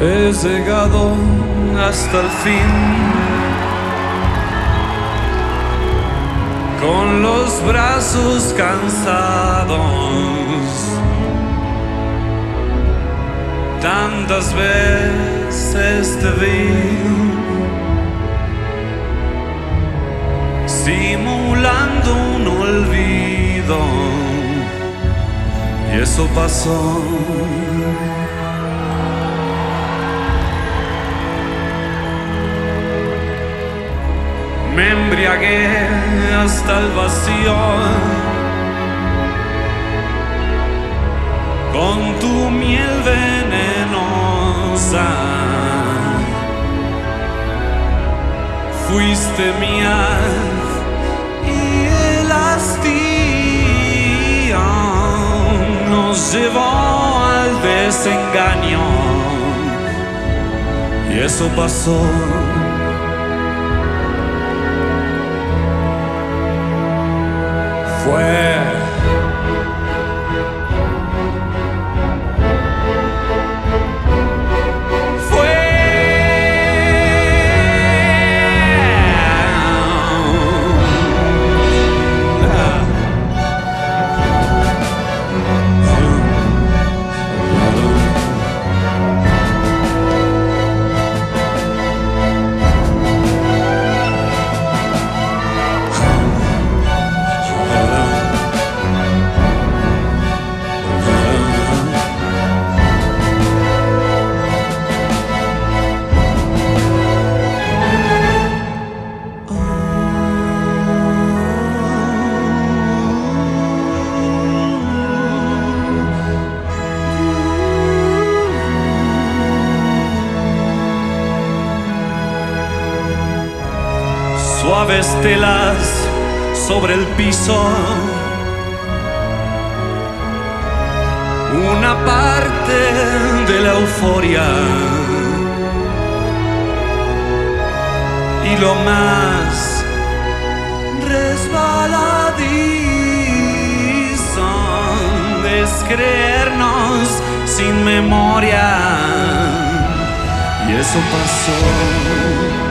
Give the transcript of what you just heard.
He llegado hasta el fin. Con los brazos cansados. Tantas veces te vi. Simulando un olvido. Y eso pasó. Embriagué hasta el vacío con tu miel venenosa. Fuiste mía y el hastío nos llevó al desengaño. Y eso pasó. Where Suaves sobre el piso. Una parte de la euforia. Y lo más resbaladizo es creernos sin memoria. Y eso pasó.